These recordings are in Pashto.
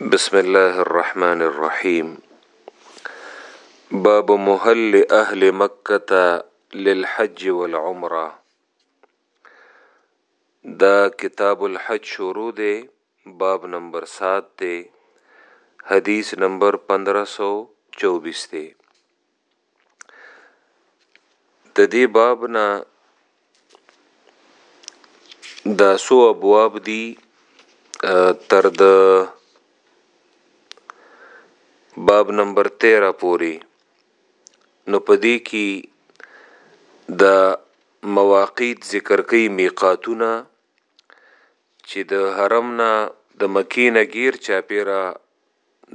بسم الله الرحمن الرحيم باب مهل أهل مكة للحج والعمرة دا کتاب الحج شروع دے باب نمبر سات دے حدیث نمبر پندرہ سو چوبیس دے د دې باب نه دا سو ابواب دي تر د باب نمبر 13 پوري نو پدې کې د مواقیت ذکر کوي میقاتونه چې د حرم نه د مکې نه غیر چاپیره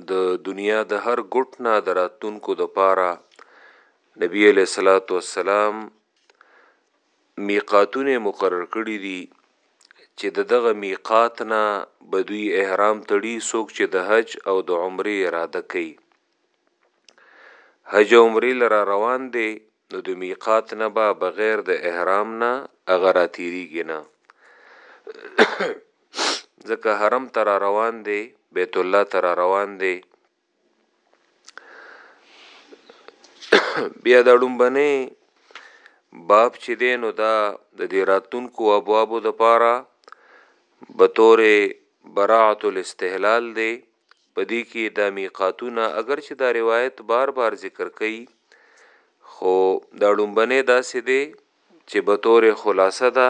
د دنیا د هر ګوټ نه د راتلونکو د پاره نبی علیه الصلاۃ والسلام میقاتونه مقرر کړی دي چې د دغه میقات نه بدوی احرام تړي څوک چې د حج او د عمره اراده کوي حج او عمره لره روان دي نو د میقات نه به بغیر د احرام نه هغه راتیریږي نه ځکه حرم ته را روان دی بیت الله ته را روان دی بیا دا ډومبنه باب چې دی نو دا د دې راتونکو ابوابو د پاره بطور براعت الاستهلال دی په دې کې دا ميقاتونه اګر چې دا روايت بار بار ذکر کوي خو دا ړومبنه داسې دی چې به تور خلاصه ده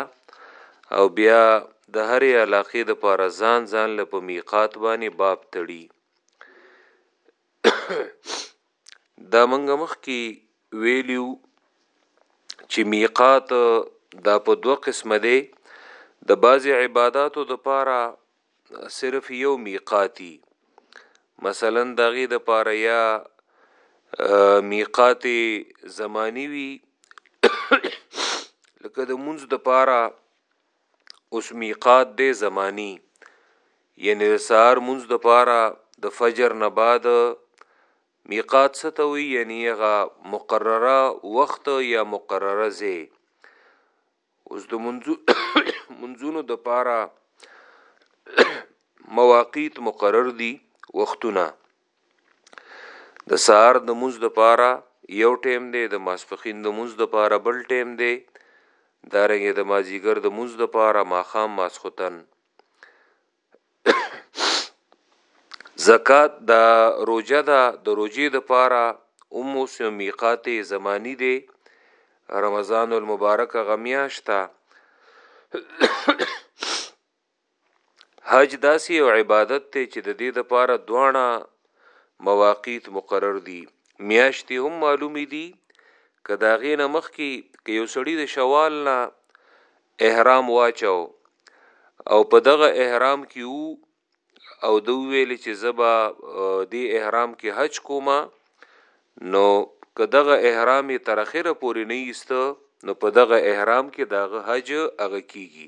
او بیا د هرې علاقې د پاره ځان ځان له په میقات باندې باب تړي دا منګ مخ کې ویلیو چې میقات دا په دوه قسمه دی د بعضی عبادتو د پاره صرف یو میقاتی مثلا د هغې دپاره یا میقات زماني وي لکه د مونځ دپاره اوس میقات دی زماني یعنی د سهار مونځ دپاره د فجر نه بعد میقات څه ته وي یعنی هغه مقرره وخت یا مقرره ځای اوس د منځو منځونو د پاره مواقیت مقرر دي وختونه د سار د منځ د پاره یو ټیم دی د ماسپخین د منځ د پاره بل ټیم دی دارنګه د مازیګر د منځ د پاره ماخام ماسختن زکات د روجه ده د روجي د پاره اوم سو میقات زمانی دی رمضان المبارک غمیاشتا حج داسې او عبادت ته چې د دې د پاره دواړه مواقیت مقرر دي میاشتې هم معلومې دي کداغې نه مخ کې که یو سړی د شوال نه احرام واچاوه او په دغه احرام کې وو او د ویل چې زبا دی احرام کې حج کوما نو که دغه احرام تر اخره پورې نه ایست نو په دغه احرام کې دغه حج هغه کیږي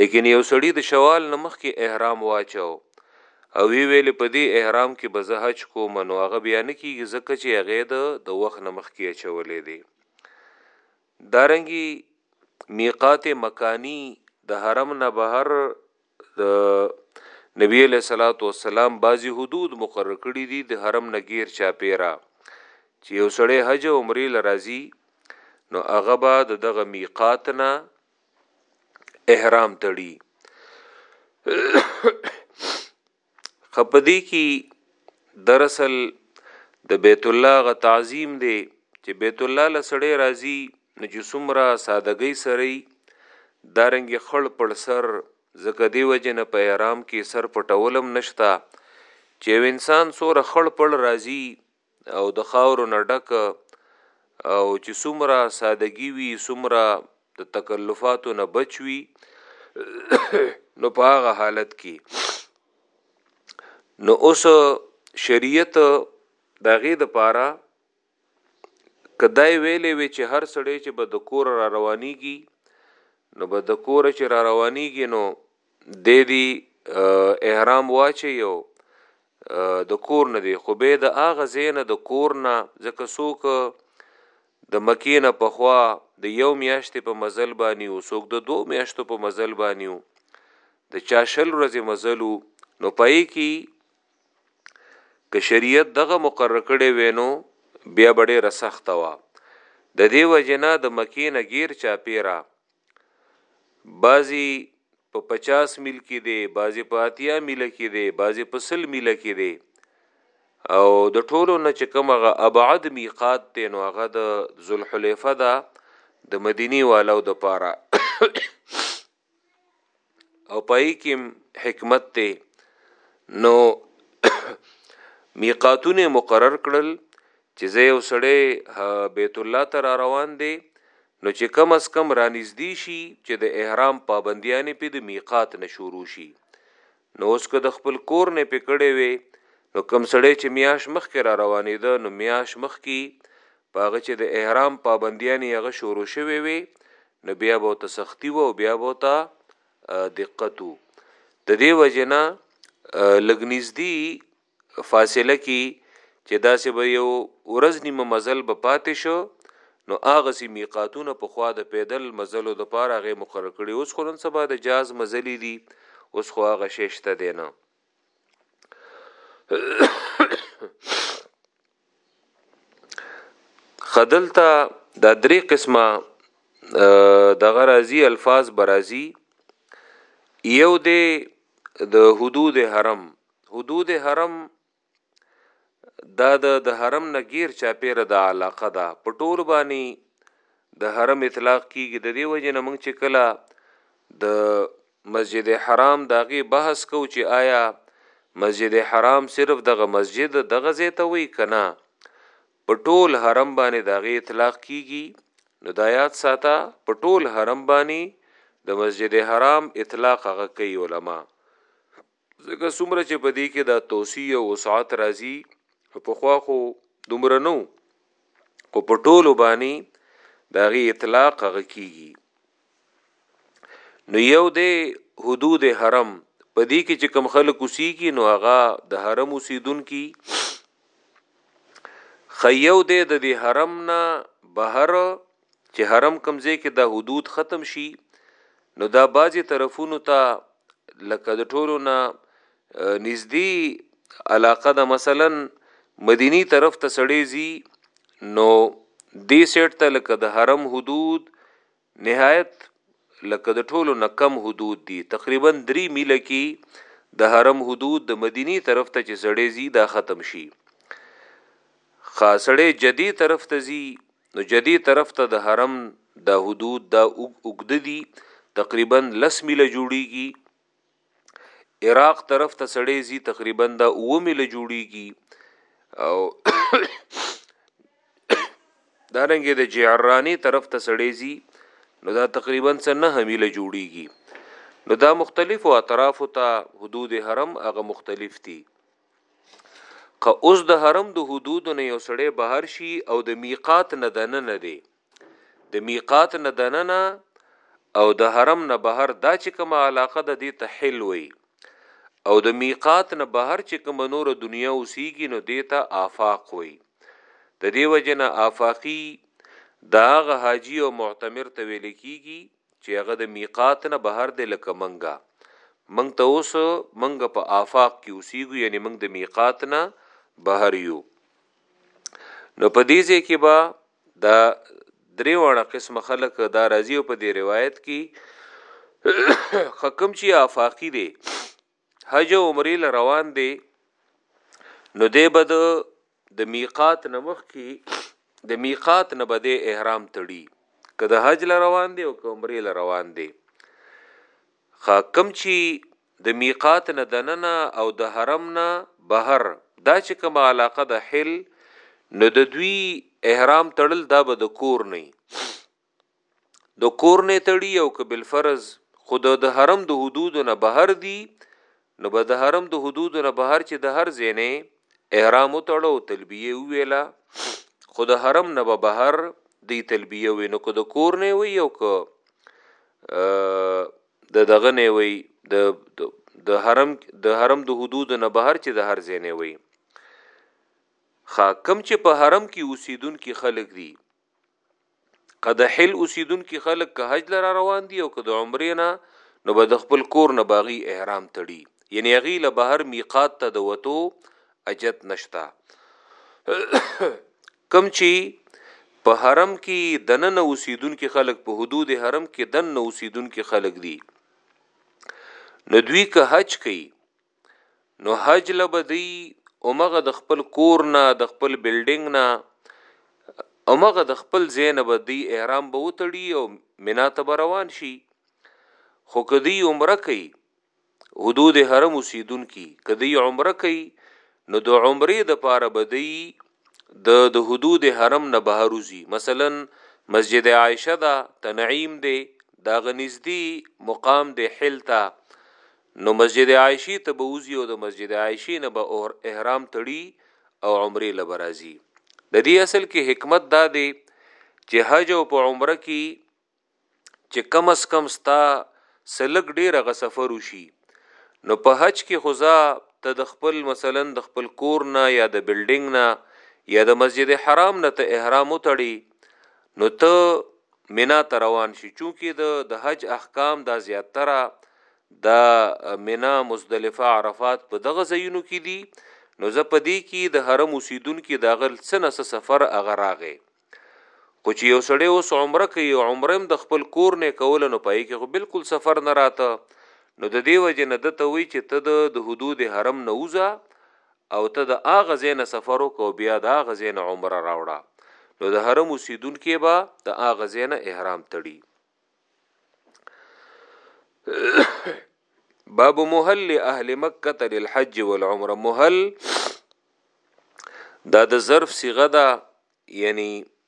لیکن یو سړی د شوال نمخ کې احرام واچاو او وی ویل په دې احرام کې به زه حج کوم نو هغه بیا نه کیږي ځکه چې هغه د د وخت نمخ کې چولې دي دارنګه ميقات مکاني د حرم نه بهر د نبی علیه الصلاۃ والسلام بعضی حدود مقرر کړی دي د حرم نه غیر چا پیرا چې یو سړی حج او عمره لرازي نو هغه به د دغه میقات نه احرام تړي خه په دې کی در اصل د بیت الله غه تعظیم دی چې بیت الله له سړی راځي نو چې څومره سادګۍ سره دارنګ خړ پړ سر زکه دی وجنه په احرام کې سر پټولم نشتا چې انسان سور خړ پړ راځي او د خاورو نه ډک او چې څومره سادګي وي څومره د تکلفاتو نه بچوي نو په هغه حالت کې نو اوس شریعت دغه د پاره کدای ویلې وی چې هر سړی چې به د کور را روانيږي نو به د کور چې را روانيږي نو دی دی احرام واچیو د کور نه دی خو به د اغه زینه د کور نه ځکه سوک د مکینه په خوا د یو میاشتې په مزل باندې او سوک د دوه میاشتو په مزل باندې د چا شل ورځې مزلو نو پای کی که شریعت دغه مقرر کړي وینو بیا بډې رسخت وا د دې وجنه د مکینه غیر چا پیرا بعضی په پچاس میل کې دی بعضی په اتیا میل کې دی بعضی په سل میل کې دی او د ټولو نه چې کوم هغه ابعد میقات ته نو هغه د ذوالحلیفه ده د مدینی والو د پاره او پای کې حکمت ته نو میقاتونه مقرر کړل چې زه یو سړی بیت الله ته را روان دی نو چې کم از کم رانږدې شي چې د احرام پابندیانې په د میقات نه شروع شي نو اوس که د خپل کور نه پکړې وي نو کم سړی چې میاش مخ کې را روانې ده نو میاش مخ کې پاغه چې د احرام پابندیانې هغه شروع شوي وي نو بیا به ته سختی وو بیا به ته دقت وو د دې وجنه لګنیزدی فاصله کې چې دا سه به یو ورځ نیمه مزل به پاتې شو نو هغه سي میقاتونه په خوا د پیدل مزلو د پاره غي مقرر کړي اوس خو نن سبا د جاز مزلي دي اوس خو هغه ششته دي نه خدلتا دا درې قسمه دغه راځي الفاظ برازي یو دی د حدود حرم حدود حرم دا د حرم نه غیر چا پیر د علاقه دا پټول باندې د حرم اطلاق کیږي د دې وجه نه موږ چې کلا د مسجد حرام داغي بحث کو چې آیا مسجد حرام صرف دغه مسجد دغه ځای ته وی کنا په ټول حرم باندې داغي اطلاق کیږي نو دایات ساته په ټول حرم باندې د مسجد حرام اطلاق هغه کوي علما ځکه څومره چې په دې کې دا توسیع او وسعت راځي نو پخوا خو دومره نه خو په ټولو باندې د هغې اطلاق هغه کیږي نو یو دی حدود حرم په دې کې چې کم خلک اوسېږي نو هغه د حرم اوسېدونکي خیو دی د دې حرم نه بهر چې حرم کم ځای کې دا حدود ختم شي نو دا بعضی طرفونو ته لکه د ټولو نه نږدې علاقه د مثلا مدینی طرف ته سړی زی نو دې سیټ ته لکه د حرم حدود نهایت لکه د ټولو نه کم حدود دي تقریبا 3 میله کې د حرم حدود د مدینی طرف ته چې سړی زی دا ختم شي خاصړې جدي طرف ته زی نو جدې طرف ته د حرم دا حدود دا اوږده دي تقریبا لس میله جوړیږي عراق طرف ته سړی زی تقریبا دا اوه میله جوړیږي او دا رنګه د جعرانی طرف ته سړی زی نو دا تقریبا څه نه میله جوړیږي نو دا مختلفو اطراف ته حدود حرم هغه مختلف دي که اوس د حرم د حدودو نه یو سړی بهر شي او د میقات نه دننه دی د میقات نه دننه او د حرم نه بهر دا چې کومه علاقه ده دې ته حل وي او د میقات نه بهر چې کومه نوره دنیا اوسیږي نو دې ته آفاق وي د دې وجه نه آفاقي د هغه حاجي او معتمر ته ویل کیږي چې هغه د میقات نه بهر دی لکه منګه منګ ته اوس منګه په آفاق کې اوسېږو یعنی منګ د میقات نه بهر یو نو په دې ځای کې با دا درې وړه قسم خلق دا راځي په دې روایت کې حکم چې آفاقی دی حج او عمرې له روان دی نو دی به د میقات نه مخکي د میقات نه بده احرام تړي که د حج له روان دی او که عمرې له روان دی خا کم چی د میقات نه دننه او د حرم نه بهر دا چې کوم علاقه د حل نو د دوی احرام تړل دا به د کور نه د کور نه تړي او که بل فرض خو د حرم د حدود نه بهر دي نو به د حرم د حدود نه بهر چې د هر زینه احرام تړو تلبیه ویلا خو د حرم نه به بهر دی تلبیه وي نو که د کور نه وي او که د دغه نه وي د د حرم د حرم د حدود نه بهر چې د هر ځای نه وي خا کم چې په حرم کې اوسیدون کې خلک دي که د حل اوسیدونکي خلک که حج له را روان دي او که د عمرې نه نو به د خپل کور نه باغي احرام تړي یعنی هغوی له بهر میقات ته د وتو اجت نشته کم چی په حرم کې دننه اوسیدونکي خلک په حدود حرم کې دننه اوسیدونکي خلک دي نو دوی که حج کوي نو حج له به دی اومغه د خپل کور نه د خپل بلډینګ نه اومغه د خپل زین به دی احرام به وتړي او منا ته به روان شي خو کدی عمره کوي حدود حرم وسیدون کی کدی عمره کوي نو د عمره د پاره به دی د د حدود حرم نه بهر وزي مثلا مسجد عائشه دا تنعیم دی دا غنځدی مقام دی حل تا نو مسجد عائشی ته به وځی او د مسجد عائشی نه به احرام تړی او عمری له به راځی د دی اصل کی حکمت دا دی چه حج او په عمره کی چه کم از کم ستا سلګ ډیر غ سفر وشی نو په حج کی خوزا ته د خپل مثلا د خپل کور نه یا د بلډنګ نه یا د مسجد حرام نه ته احرام تړی نو ته منا ته روان شي چونکه د د حج احکام دا زیاتره د منا مزدلفه عرفات په دغه ځایونو کې دي نو زه په دې کې د حرم اوسیدونکو د غل څنه څه سفر اغه راغې خو چې یو سړی اوس عمره کوي عمره هم د خپل کور نه کول نو پای کې خو بالکل سفر نه راته نو د دې وجه نه د توي چې ته د حدود حرم نه وځه او ته د هغه ځای نه سفر وکړه او بیا د هغه ځای نه عمره راوړه نو د حرم اوسیدونکي به د هغه ځای نه احرام تړي باب محل اهل مکه للحج والعمره محل دا د ظرف صيغه ده یعنی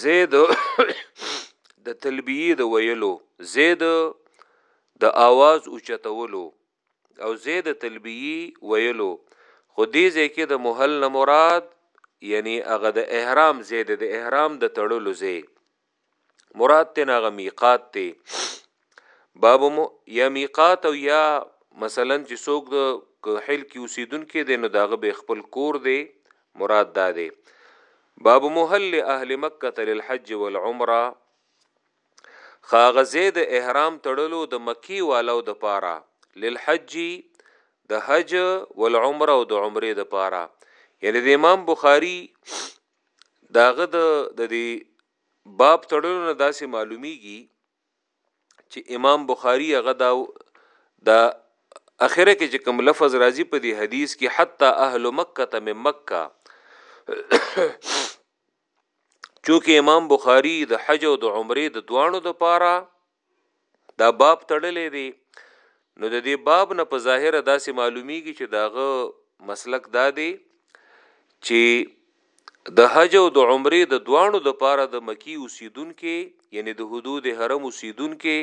زید د تلبیه د ویلو زید د आवाज اوچتولو او زید تلبیه ویلو خو دې ځکه د محل نه مراد یعنی هغه د احرام زید د احرام د تړلو زی مراد ته هغه میقات ته باب مو یا میقات او یا مثلا چې څوک د حل کې اوسیدونکو دی نو داغه به خپل کور دی مراد دا دی باب محل اهل مکه تل الحج والعمره خاغزه د احرام تړلو د مکی والو د پاره للحج د حج والعمره او د عمره د پاره یعنی د امام بخاری داغه د د باب تړلو نه داسې معلومیږي چې امام بخاری هغه دا دا اخره کې چې کوم لفظ راځي په دې حدیث کې حتی اهل مکه ته مې مکه چونکه امام بخاری د حج او د عمره د دوانو د پاره دا باب تړلې دی نو د دې باب نه په ظاهر داسې معلومیږي چې داغه مسلک دا دی چې د حج او د عمرې د دواړو لپاره د مکې اوسېدونکی یعنې د حدود حرم اوسېدونکی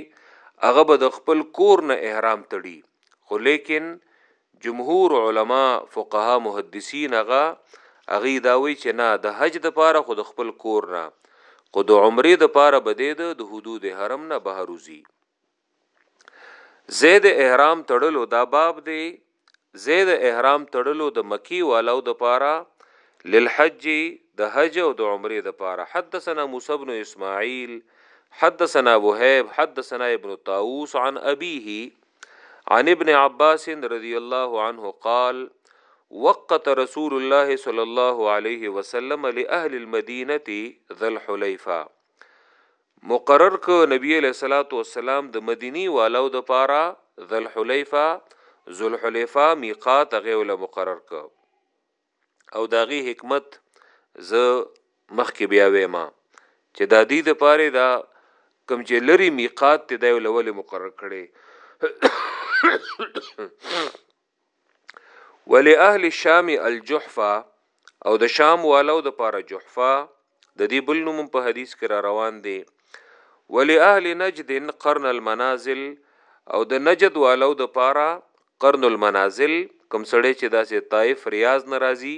هغه به د خپل کور نه احرام تړي خو لېکن جمهور علما فقها محدثین هغه هغوی دا وایي چې نه د حج لپاره خو د خپل کور نه خو د عمرې لپاره به دی د حدود حرم نه بهر وځي زید احرام تړلو دا باب دی زید احرام تړلو د مکی والو د پاره للحج د حج او د عمره د پاره حدثنا موسی بن اسماعیل حدثنا وهيب حدثنا ابن طاووس عن ابيه عن ابن عباس رضی الله عنه قال وقت رسول الله صلی الله علیه وسلم لاهل المدینه ذل حلیفه مقرر که نبی علیه الصلاة والسلام د مدینی والو د پاره ذوالحلیفه ذوالحلیفه میقات هغه ول مقرر که او داغي حکمت ز مخکې بیا وېما چې د دې د پاره دا کم چې لري میقات ته دی ولول مقرر کړي ولی اهل الشام الجحفه او د شام والو د پاره جحفه د دې بل نوم په حدیث کې را روان دی ولی اهل نجد قرن المنازل او د نجد والو د پاره قرن المنازل کم سړی چې داسې طائف ریاض ناراضي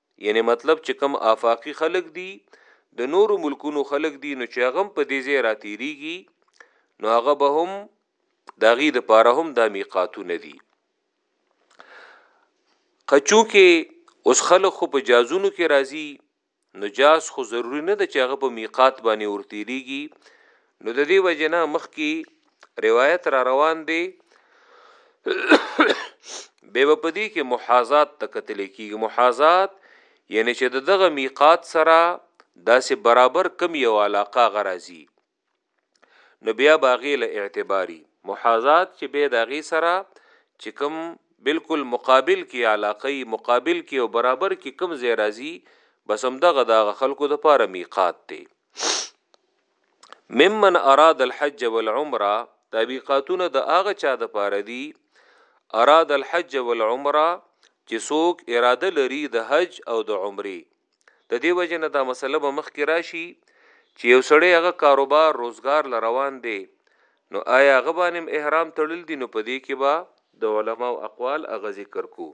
یعنې مطلب چې کوم آفاقي خلک دي د نورو ملکونو خلک دي نو چې هغه په دې ځای راتیریږي نو هغه به هم د غي د پاره هم د میقاتونه دي کچو کې اوس خلک خو په جازونو کې راځي نو جاز خو ضروری نه ده چې هغه په میقات باندې ورتیریږي نو د دې وجه نه مخکي روایت را روان دی به په دې کې محاذات تکتل کېږي محاذات یعنی چې د دغه میقات سره داسې برابر کم یو علاقه غرازي نو بیا باغی له اعتباری محاذات چې به دغه سره چې کم بالکل مقابل کې علاقه مقابل کې او برابر کې کم زی راځي بس هم دغه د خلکو د پاره میقات دی ممن اراد الحج والعمره دا میقاتونه د هغه چا د پاره دي اراد الحج والعمره چې څوک اراده لري د حج او د عمره د دې وجنه دا مسله به مخ کې راشي چې یو سړی هغه کاروبار روزګار لروان دی نو آیا غبانم احرام تړل دي نو پدې کې با د علماو اقوال اغه ذکر کو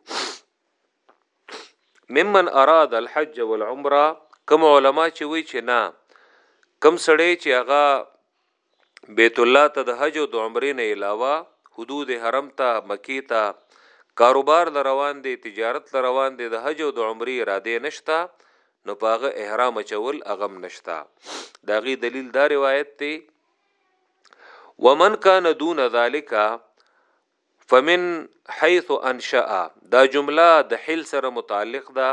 ممن اراد الحج والعمره کوم علما چې وی چې نه کم سړی چې هغه بیت الله ته د حج او د عمرې نه علاوه حدود حرم ته مکی ته کاروبار لروان دی تجارت لروان دی د حج او د عمرې اراده نشتا نو پاغه احرام چول اغم نشتا داغي دلیل دا روایت دی ومن کان دون ذالک فمن حيث انشأ دا جمله د حل سره متعلق ده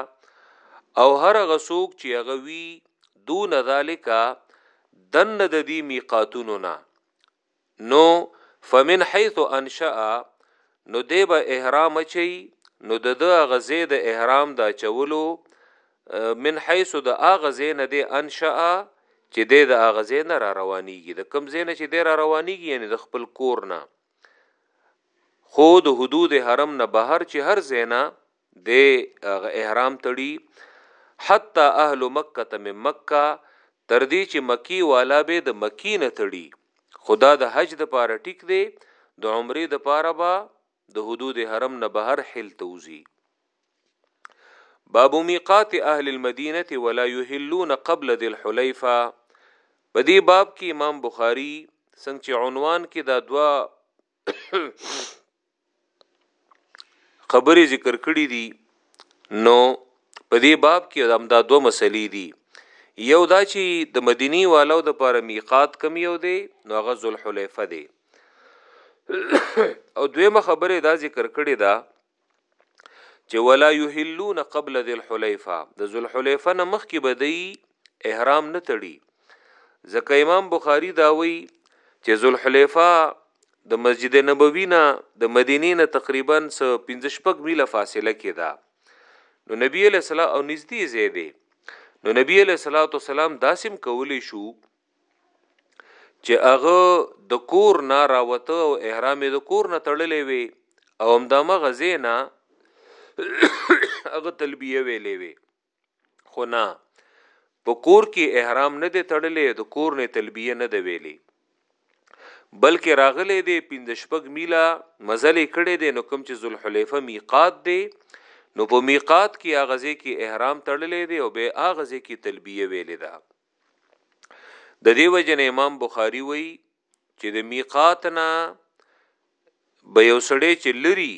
او هر هغه څوک چې هغه وی دون ذالک دن د دې میقاتونو نه نو فمن حيث انشأ نو دی به احرام چي نو د د غزې د احرام دا چولو من حيث د اغزې نه دی انشأ چې د د اغزې نه را روانيږي د کم زین چې د را روانيږي یعنی د خپل کور نه خو د حدود حرم نه بهر چې هر زینا د احرام تړي حتی اهل مکه ته من مکه تر دې چې مکی والا به د مکی نه تړي خدا د حج د پاره ټیک دی د عمره د پاره با د حدود حرم نه بهر حل توزی باب میقات اهل المدینه ولا یحلون قبل ذل حلیفه په دې باب کې امام بخاری څنګه چې عنوان کې دا دوا خبرې ذکر کړې دي نو په دې باب کې هم دا دوه مسلې دي یو دا چې د مدینی والو د پر میقات کم یو دی نو هغه ذل حلیفه دی او دویمه خبره دا ذکر کړې ده چې ولا یحلون قبل ذل حلیفه د ذل حلیفه نه مخکې بدی احرام نه تړي ځکه امام بخاری دا وایي چې ذل حلیفه د مسجد نبوی نه د مدینه نه تقریبا 15 شپږ میله فاصله کې ده نو نبی علیہ السلام او نږدې زیاده نو نبی علیہ الصلوۃ والسلام داسم کولی شو چې هغه د کور نه راوته او احرام د کور نه تړلې وي او هم د مغه زینا هغه تلبیه ویلې وي خو نه په کور کې احرام نه دی تړلې د کور نه تلبیه نه دی ویلې بلکې راغلې دی پنځ شپږ میله مزلې کړې دی نو کوم چې ذوالحلیفه میقات دی نو په میقات کې اغازه کې احرام تړلې دی او به اغازه کې تلبیه ویلې ده د دې وجه نه امام بخاری وایي چې د میقات نه به یو سړی چې لري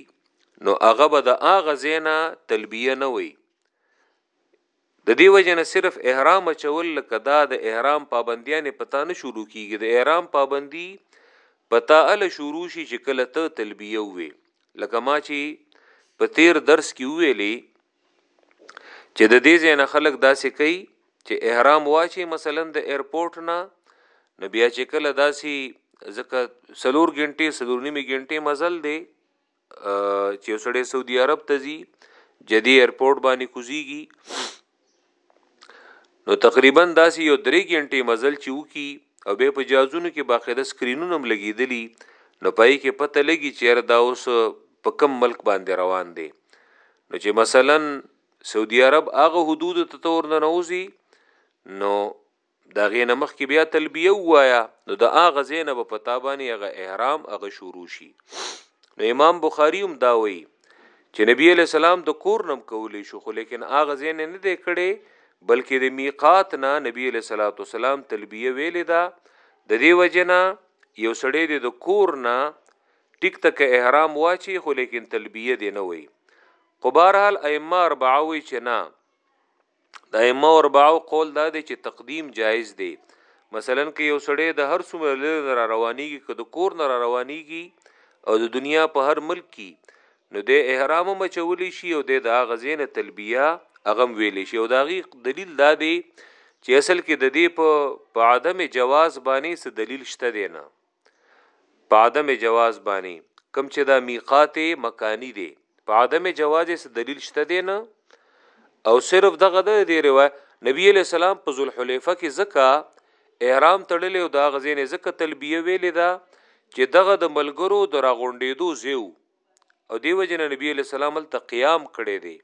نو هغه به د هغه زینا تلبیه نه وي د دې وجه نه صرف احرام چول لکه دا د احرام پابندیان پتا نه شروع کیږي د احرام پابندی پتا ال شروع شي چې کله ته تلبیه وي لکه ما چې په تیر درس کې ویلې چې د دې ځای نه خلک داسې کوي چې احرام واچي مثلا د ایرپورټ نه نو بیا چې کله داسې ځکه سلور غنټې سلور نیمه غنټې مزل دی چې سړی سعودي عرب ته ځي جدي ایرپورټ باندې کوزيږي نو تقریبا داسې یو درې ګنټې مزل چې وکي او به په جازونو کې باقاعده سکرینونه هم لګیدلی نو پای کې پته لګي چې دا اوس په کم ملک باندې روان دی نو چې مثلا سعودي عرب هغه حدود ته تور نه نوځي نو د هغې نه مخکې بیا تلبیه ووایه نو د هغه ځای نه به په تا باندې هغه احرام هغه شروع شي نو امام بخاری هم دا وایي چې نبی علی السلام د کور نم کولې شو خو لیکن هغه ځای نه نه دی کړي بلکې د میقات نه نبی علی صلوات والسلام تلبیه ویلې ده د دې وجنه یو سړی د کور نه ټیک تک احرام واچي خو لیکن تلبیه دی نه وایي خو بهرحال ائمه اربعه وی چې نه د ائمه اربعو قول دا دی چې تقدیم جایز دی مثلا که یو سړی د هر څومره لري را روانيږي که د کور نه را روانيږي او د دنیا په هر ملک کې نو د احرام مچولی شي او د دا غزین تلبیه اغم ویل شي او دا غي دلیل دا دی چې اصل کې د دې په عدم جواز باندې څه دلیل شته دی نه په عدم جواز باندې کم چې دا میقات مکانی دی په عدم جواز څه دلیل شته دی نه او صرف دغه د دی روایت نبی علیہ السلام په ذوالحلیفه کې زکا احرام تړلې او دا غزینې زکه تلبیه ویلې دا چې دغه د ملګرو د راغونډېدو زیو او دی وجه نه نبی علیہ السلام هلته قیام کړی دی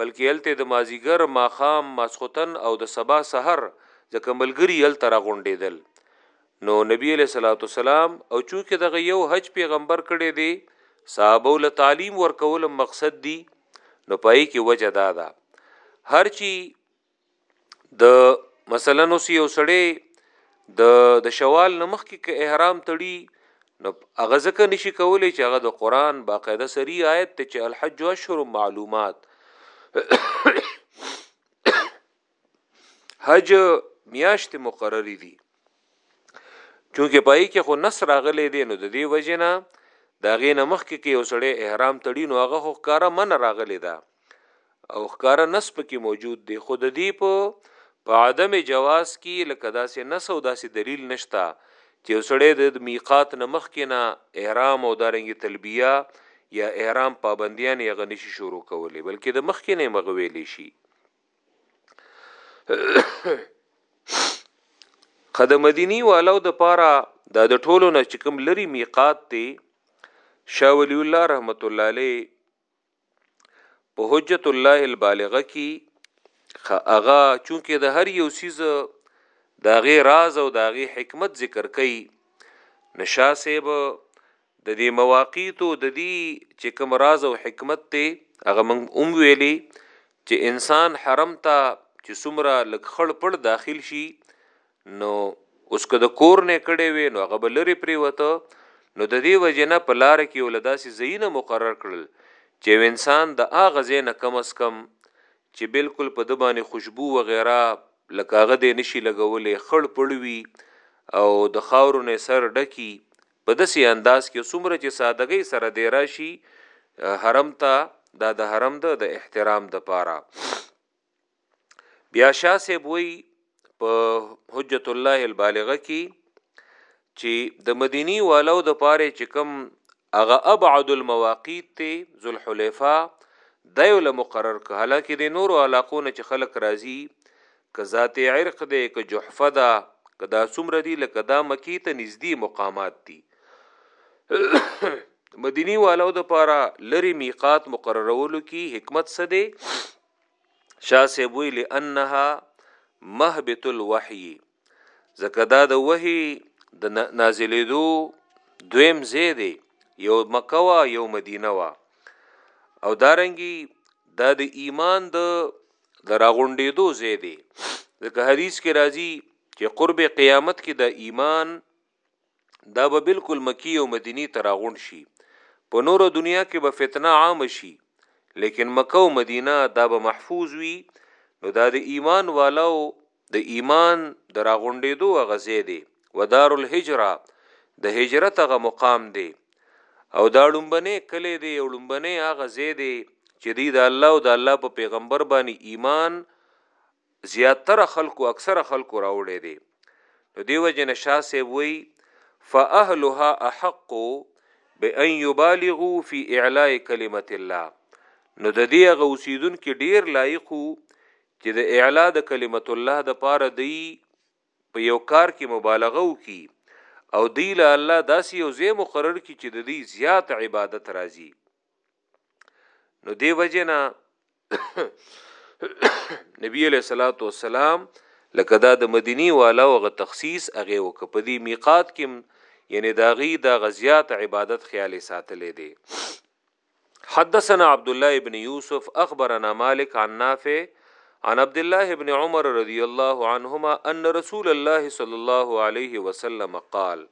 بلکې هلته د مازیګر ماخام ماسخوتن او د سبا سحر ځکه ملګری هلته را غونډېدل نو نبی علیہ الصلوۃ والسلام او چونکه دغه یو حج پیغمبر کړی دی صحابه ول تعلیم ورکول مقصد دی نو پای کې وجه دا ده هر چی د مثلا نو سی وسړی د د شوال نمخ کې کې احرام تړي نو هغه ځکه نشي کولی چې هغه د قران باقاعده سری آیت ته چې الحج اشهر معلومات حج میاشت مقرری دي چونکه پای کې خو نص راغلي دي نو د دې وجنه دا غي نه مخ کې یو سړی احرام تړي نو هغه خو کاره من راغلي ده او ښکارا نس پکې موجود دی خود دی په په عدم جواز کې لکه داسې نس او داسې دلیل نشتا چې وسړې د میقات نمخ کې نه احرام او دارنګي تلبیه یا احرام پابندیان یې غنشي شروع کولې بلکې د مخ کې نه مغویلې شي خد مدینی والو د پاره دا د ټولو نه چې کوم لري میقات دی شاه ولی الله رحمت الله علیه په حجت الله البالغه کې هغه چونکه د هر یو سیز دا غي راز او دا غي حکمت ذکر کوي نشا سیب د دې مواقیتو د دې چې کوم راز او حکمت دی هغه موږ هم ویلې چې انسان حرم ته چې څومره لږ خړ پړ داخل شي نو اوس که د کور نه کړي وي نو هغه به لري پریوته نو د دې وجنه په لار کې ولداسي زینه مقرر کړل چې انسان د اغه زینه کم اس کم چې بالکل په د باندې خوشبو و غیره لکه هغه دې نشي لګولې خړ پړوي او د خاورو نه سر ډکی په داسې انداز کې څومره چې سادګۍ سره دی راشي حرم ته دا د حرم د د احترام د پاره بیا شاه صاحب وی په حجت الله البالغه کې چې د مدینی والو د پاره چې کم هغه ابعد المواقیت ته ذوالحلیفه د یو مقرر ک حالکه د نورو علاقو نه چې خلک راځي که ذات عرق دی که جحفه ده که دا څومره دي لکه دا مکی ته نږدې مقامات دي مدینی والو د پاره لری میقات مقررولو کی حکمت څه دی شاه سی وی لانها مهبت الوحی زکه دا د وحی د نازلېدو دویم ځای دی یو مکه وا یو مدینه وا او دارنګي دا د ایمان د د راغونډېدو ځای دی ځکه حدیث کې راځي چې قرب قیامت کې د ایمان دا به بالکل مکی او مدینی ته راغونډ شي په نورو دنیا کې به فتنه عام شي لیکن مکه او مدینه دا به محفوظ وي نو دا د ایمان والو د ایمان د راغونډېدو هغه ځای دی، ودار الهجرة د هجرت هغه مقام دی او دا ړومبنی کلی دی او ړومبنی هغه ځای دی چې دوی د الله او د الله په پیغمبر باندې ایمان زیاتره خلکو اکثره خلکو راوړی دی نو دې وجه نه شاه صاحب وی فاهلها احق بان یبالغو فی اعلاء کلمت الله نو د دې هغه اوسیدونکو ډیر لایقو چې د اعلا د کلمت الله د پاره دی په یو کار کې مبالغه وکي او دی له الله داسې یو ځای مقرر کی چې د دې زیات عبادت راځي نو دی وجنا نبی علیہ الصلوۃ والسلام لکه دا د مدینی والا او غ تخصیص هغه وک په دې میقات کې یعنی داغي د دا غزیات عبادت خیال ساتلې دي حدثنا عبد الله ابن يوسف اخبرنا مالك عن نافع عن عبد الله ابن عمر رضي الله عنهما ان رسول الله صلى الله عليه وسلم قال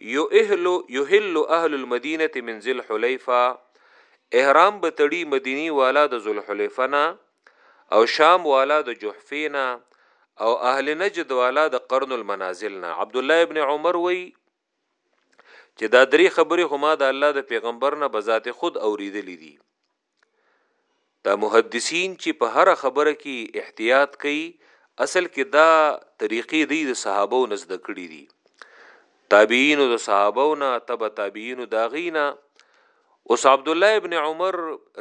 يهل يهل اهل المدينه من ذل حليفه احرام به تړي مديني والا د ذل حليفه نه او شام والا د جحفینا او اهل نجد والا د قرن المنازل نه عبد الله ابن عمر وی چې دا درې خبرې خو ما د الله د پیغمبر نه بذات خود اوریدلې دي دا محدثین چې په هر خبره کې احتیاط کوي اصل کې دا طریقې دی د صحابه او نزد کړې دي تابعین او د صحابه او نه تبع تابعین او داغینا اوس عبد الله ابن عمر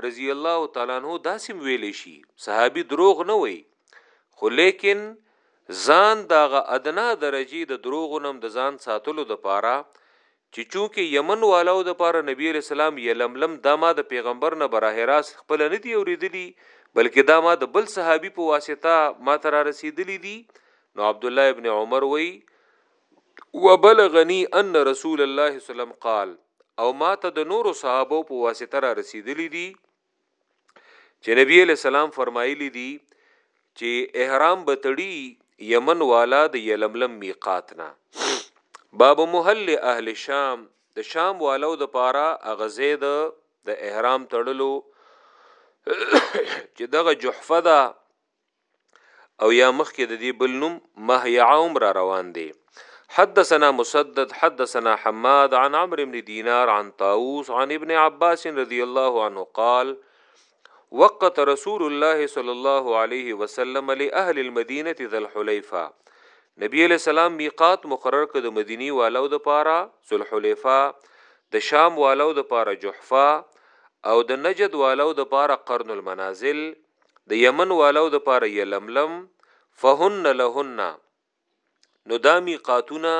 رضی الله تعالی عنہ داسم ویلې شي صحابي دروغ نه وای خو لیکن ځان د هغه ادنی درجی د دروغو نه هم د ځان ساتلو دپاره چی چونکی یمن والاو دپاره نبی علیه السلام یلملم دا ما د پیغمبر نه براه راست خپله نه دی اوریدلی بلکه دا ما د بل صحابی په واسطه ما ته رارسیدلی دی نو عبدالله ابن عمر وایی وبلغنی ان رسول الله صلی الله علیه وسلم قال او ما ته د نورو صحابو په واسطه رارسیدلی دی چې نبی علیہ السلام فرمایلی دی چې احرام به تړي یمن والا د یلملم میقات نه باب محل اهل شام د شام والو د پاره اغزه د د احرام تړلو چې دغه جحفه ده او یا مخکې د دې بل نوم مهیعوم را روان دی حدثنا مسدد حدثنا حماد عن عمرو بن دینار عن طاووس عن ابن عباس رضی الله عنه قال وقت رسول الله صلی الله علیه وسلم لاهل المدینه ذل حلیفه نبی علیہ السلام میقات مقرر کړ د مدینی والو د پاره ذل حلیفه د شام والو د پاره جحفه او د نجد والو د پاره قرن المنازل د یمن والو د پاره یلملم فهن لهن نو دا میقاتونه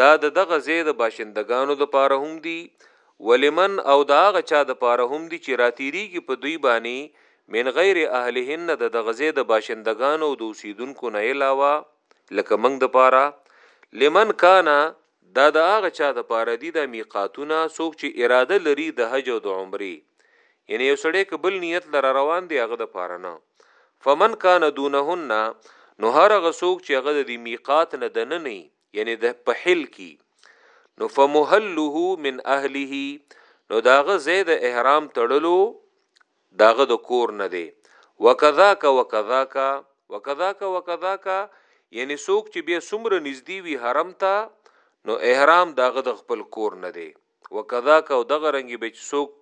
دا د دغه ځای د باشندگانو د پاره هم دي ولمن او دا هغه چا د پاره هم دي چې راتیریږي په دوی باندې من غیر اهلهن د دغه ځای د باشندگانو او د اوسیدونکو نه علاوه لکه منګ د پاره لمن کانا دا د هغه چا د پاره دي دا ميقاتونه څوک چې اراده لري د حج او د عمرې یعنی یو سړی که بل نیت لره روان دی هغه د پاره نه فمن کان دونهن نو هر هغه څوک چې هغه د میقات نه د نه نه یعنی د په حل کی نو فمحله من اهله نو داغه زید احرام تړلو داغه د کور نه دی وکذاک وکذاک وکذاک وکذاک یعنی سوک چې بیا سمره نږدې وی حرم ته نو احرام داغه د خپل کور نه دی وکذاک او دغه رنګي بچ سوک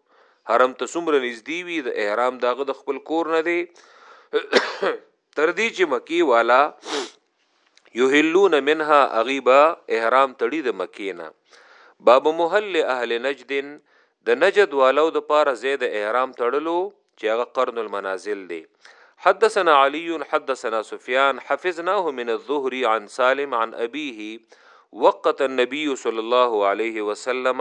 حرم ته څومره نږدې وي د احرام داغه د خپل کور نه دی تر دې چې مکی والا یحلون منها اغیبا احرام تړي د مکې نه باب محل اهل نجد د نجد والو د پاره زید احرام تړلو چې هغه قرن المنازل دی حدثنا علي حدثنا سفيان حفظناه من الظهر عن سالم عن أبيه وقت النبي صلى الله عليه وسلم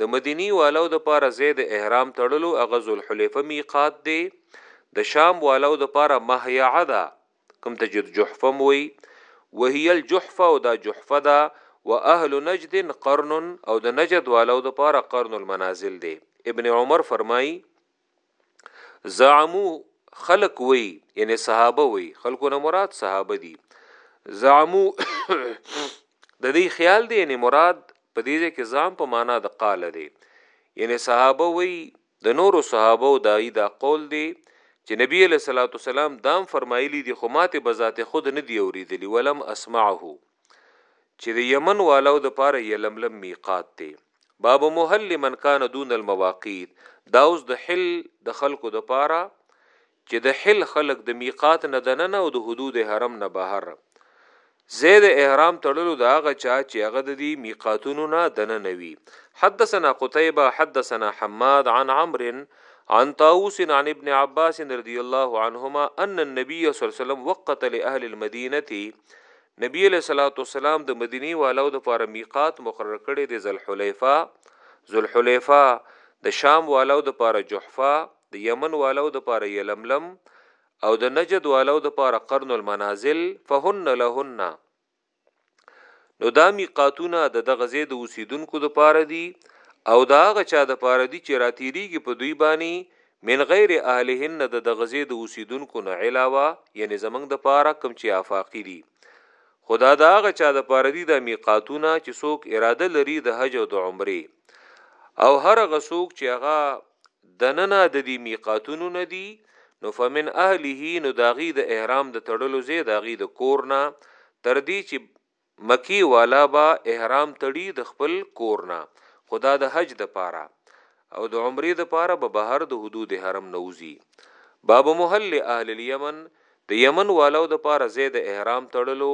د مدینی والو دپاره ځای د احرام تړلو هغه ذوالحلیفه میقات دی، د شام والو دپاره مهیعه ده کوم ته چې جحفه هم وایي، وهی الجحفه او دا جحفه ده، واهل نجد قرن او د نجد والو دپاره قرن المنازل دی، ابن عمر فرمایي. زعمو خلق وی یعنی صحابه وی خلقو نه مراد صحابه دي زعمو د دې خیال دی یعنی مراد په دې کې زعم په معنا د قال دی یعنی صحابه وی د نورو صحابه او دای دا قول دی چې نبی له صلوات والسلام دام فرمایلی دی خو ماته بذات خود نه دی اوریدلی ولم اسمعه چي د يمن والاو د پاره يلملم ميقات دی باب محل لمن کان دون المواقيت دا اوس د حل د خلکو د پاره چي د حل خلک د ميقات نه دننه او د حدود حرم نه بهر زید احرام تړلو د هغه چا چې هغه د دې میقاتونو نه دننه وي حدثنا قتيبه حدثنا حماد عن عمرو عن طاووس عن ابن عباس رضی الله عنهما ان النبي صلی الله علیه وسلم وقت لاهل المدینه نبی علیه الصلوة والسلام د مدینی والو د پاره میقات مقرر کړی دی ذوالحلیفه ذوالحلیفه د شام والو د پاره جحفه د یمن والو د پاره یلملم او د نجد والو د پاره قرن المنازل فهن لهن نو دا میقاتونه د دغه زید اوسیدونکو د پاره دی او دا هغه چا د پاره دی چې راتیریږي په دوی باندې من غیر اهلهن د دغه ځای د اوسیدونکو نه علاوه یعنی زمنګ د پاره کوم چې آفاقی دي خو دا د هغه چا د پاره دي د میقاتونه چې څوک اراده لري د حج او د عمرې او هر هغه څوک چې هغه دننه د دې میقاتونو نه دي نو فمن اهله نو داغي د احرام د تړلو زی داغي د کور نه تر دې چې مکی والا به احرام تړی د خپل کور نه خو دا د حج د پاره او د عمری د پاره به بهر د حدود حرم نه وزی باب محل اهل الیمن د یمن والاو د پاره ځای د احرام تړلو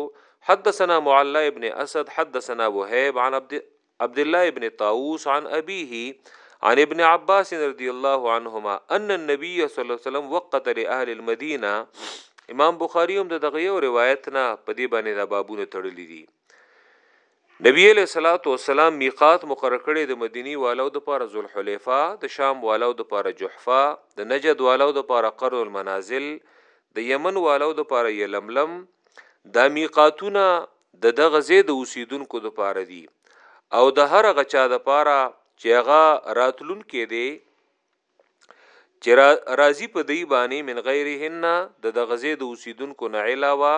حدثنا معلی ابن اسد حدثنا وهیب عن عبد عبدالله ابن طاووس عن ابيه عن ابن عباس رضی الله عنهما ان النبي صلی الله علیه وسلم وقت لاهل المدینه امام بخاری هم د دغه یو روایت نه په دې باندې د بابونه تړلې دي نبی علیہ الصلوۃ والسلام میقات مقرر کړی د مدینی والو د پاره ذوالحلیفه د شام والو د پاره جحفه د نجد والو د پاره قرن المنازل د یمن والو د پاره یلملم دا میقاتونه د دغه ځای د اوسیدونکو لپاره دي او د هر هغه چا لپاره چې هغه راتلونکي دی چې راضی په دی باندې من غیرهن د دغه ځای د اوسیدونکو نه علاوه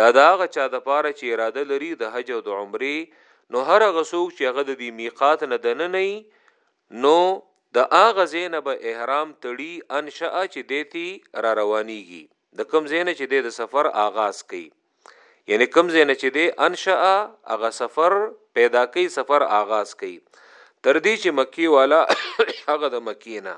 دا د هغه چا لپاره چې اراده لري د حج او د عمره نو هر هغه څوک چې هغه د میقات نه دنه نه نو د اغه زینب احرام تړي انشاء چې دیتی را روانيږي د کم زینه چې د سفر آغاز کوي یعنی کم زینه چې دی انشأ هغه سفر پیدا کوي سفر آغاز کوي تر دې چې مکی والا هغه د مکی نه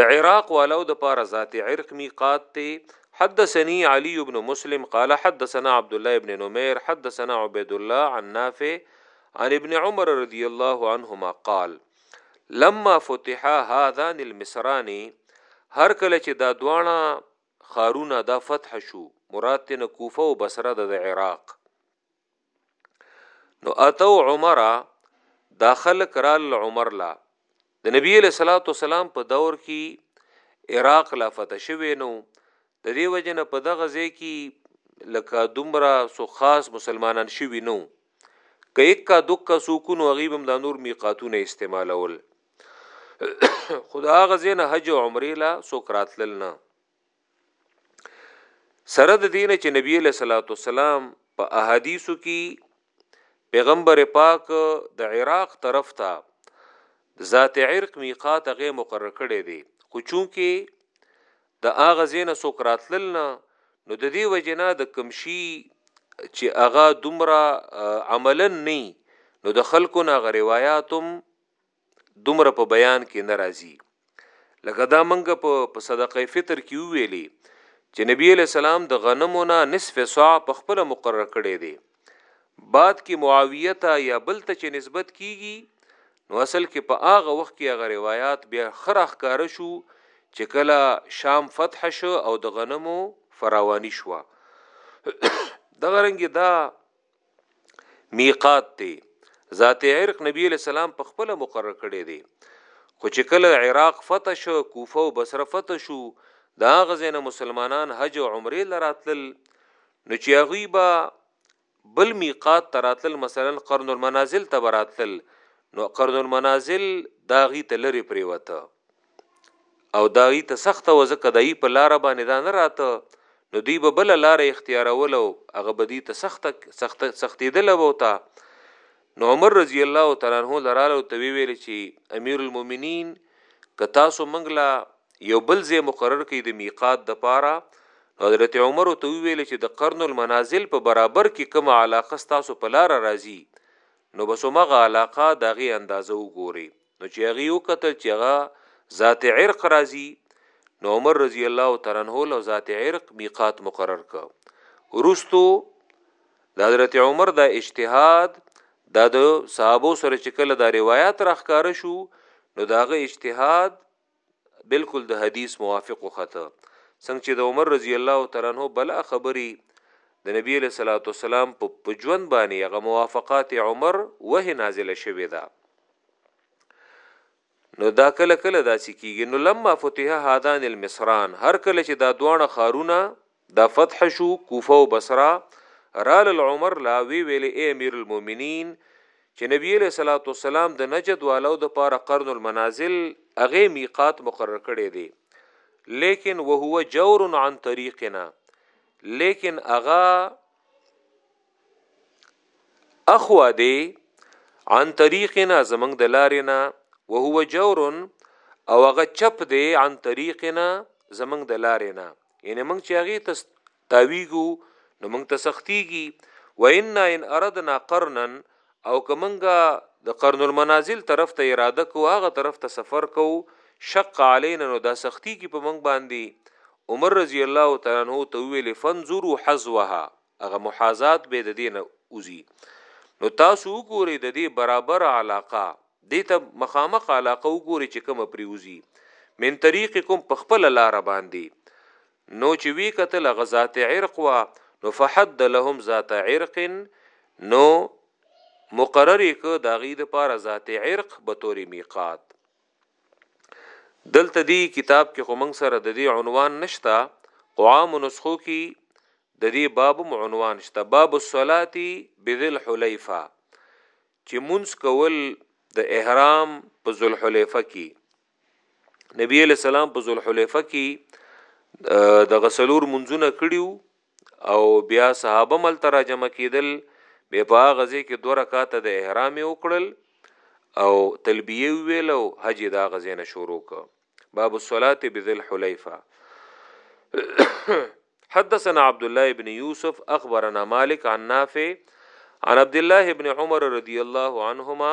د عراق والو د پاره ذات عرق میقات ته حدثني علي بن مسلم قال حدثنا عبد الله بن نمير حدثنا عبيد الله عن نافع عن ابن عمر رضي الله عنهما قال لما فتح هذان المصران هر کله چې دا دواړه ښارونه دا فتح شو مراد تنه کوفه او بصره د عراق نو اتو عمره داخل کرال عمر لا د نبی له صلوات و سلام په دور کې عراق لا فتح شوه نو د دې وجنه په دغه ځای کې لکه دومره سو خاص مسلمانان شوي نو که یک کا دوک کا سوکونو غیبم د نور میقاتونه استعمالول خدا غزين حج او عمره لا سوکرات لنا سره د دین چې نبی له صلوات والسلام په احادیثو کې پیغمبر پاک د عراق طرف ته ذات عرق میقات هغه مقرر کړی دی خو چونکه د اغه زینه سوکراتلل نه نو د دې وجنه د کمشي چې اغه دومره عملا نه نو د خلکو نه غ روایتم دومره په بیان کې نه راځي لکه دا منګه په په صدقه فطر کې ویلي چې نبی علی سلام د غنمو نه نصف صاع په خپل مقرر کړي دي بعد کې معاویه ته یا بل ته چې نسبت کیږي نو اصل کې په هغه وخت کې هغه روایت بیا خراخ کار شو چې کله شام فتح شو او د غنمو فراوانی شو دغه رنګ دا میقات دی ذات عرق نبی علیہ السلام په خپل مقرر کړی دی خو چې کله عراق فتح شو کوفه او بصره فتح شو دا غزنه مسلمانان حج او عمره لراتل نو چې هغه با بل میقات تراتل مثلا قرن المنازل تبراتل نو قرن المنازل داغي تلری پریوته او دا ای ته سخته و ځکه د ای په لاره باندې دا نه راته نو دوی به بل لاره اختیارول او هغه بدی ته سخته سخت سختیدل به وتا نو عمر رضی الله تعالی عنہ لراله ته ویل چې امیر المؤمنین که تاسو منګلا یو بل ځای مقرر کړئ د میقات د پاره حضرت عمر ته ویل چې د قرن المنازل په برابر کې کوم علاقه تاسو په لار راځي نو بس مغه علاقه دغه اندازو ګوري نو چې هغه یو قتل چې هغه ذات عرق راځي نو عمر رضی الله تعالی عنہ له ذات عرق میقات مقرر ک ورستو د حضرت عمر دا اجتهاد دا د صحابه سره چې کله دا روایت راخکاره شو نو داغه اجتهاد بلکل د حدیث موافق وخته څنګه چه د عمر رضی الله تعالی عنه بلا خبری د نبی علیه الصلاة والسلام په ژوند باندې هغه موافقات عمر وه نازله شوی ده نو دا کله کله داسې کیږي نو لما فتح هادان المصران هر کله چې دا دوانه خارونه دا فتح شو کوفه او بصره رالل عمر لا وی ویل ای امیر المؤمنین چې نبی علیہ الصلوۃ والسلام د نجد والو د پاره قرن المنازل اغه میقات مقرر کړي دي لیکن وهو جور عن طریقنا لیکن اغا اخوا دی عن طریقنا زمنګ د لارې نه وهو جور او هغه چپ دی عن طریقنا زمنګ د لارې نه یعنی موږ چې هغه ته تاویګو نو موږ ته سختيږي و ان ان اردنا قرنا او کومنګا د قرن المنازل طرف ته اراده کو هغه طرف ته سفر کو شق علينا نو دا سختيږي په موږ باندې عمر رضی الله تعالی عنہ ته ویل فنظروا حزوها هغه محاذات به د دې نه وځي نو تاسو وګورئ د دې برابر علاقه دې ته مخامخ علاقه وګورئ چې کومه پرې وځي من طریقکم په خپله لاره باندې نو چې وی کتل هغه ذات عرق وه نو فحد لهم ذات عرق نو مقرر ک داغي د پاره ذات عرق به توري میقات دلته دی کتاب کې خو موږ سره د دې عنوان نشتا قوام نسخو کې د دې باب عنوان شته باب الصلاه بذل حلیفه چې مونږ کول د احرام په ذل حلیفه کې نبی علیہ السلام په ذل حلیفه کې د غسلور منځونه کړیو او بیا صحابه مل تر جمع کیدل به په هغه ځای کې دوه رکعاته د احرام وکړل او تلبیه ویل او حج دا غزې نه شروع ک باب الصلاه بذل حلیفه حدثنا عبد الله بن يوسف اخبرنا مالك عن نافع عن عبد الله بن عمر رضي الله عنهما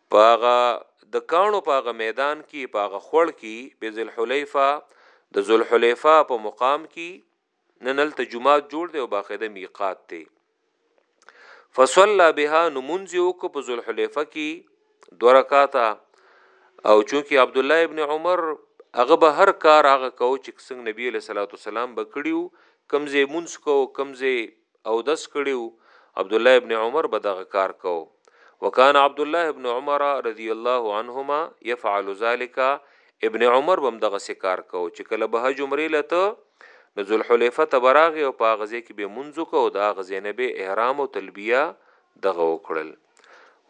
په هغه د کاڼو په هغه میدان کی په هغه خوړ کی به ذل حلیفه د ذل حلیفه په مقام کی ننل ته جمعات جوړ دی او باقاعده میقات ته فصلى بها نمونځ وک په ذل حلیفه کی دو رکعاته او چونکی عبد الله ابن عمر هغه به هر کار هغه کو چې څنګه نبی له صلوات والسلام بکړیو کمزې مونږ کو کمزې اودس کړی وو عبدالله ابن عمر به دغه کار کوو وکان عبدالله ابن عمر رضی الله عنهما يفعل ذلك ابن عمر بم دغه سکار کو چې کله به حج عمره لته نو ذل حلیفه ته براغه او په غزه کې به منځو کو دا غزه نه به احرام او تلبیه دغه وکړل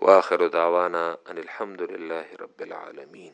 واخر دعوانا ان الحمد لله رب العالمین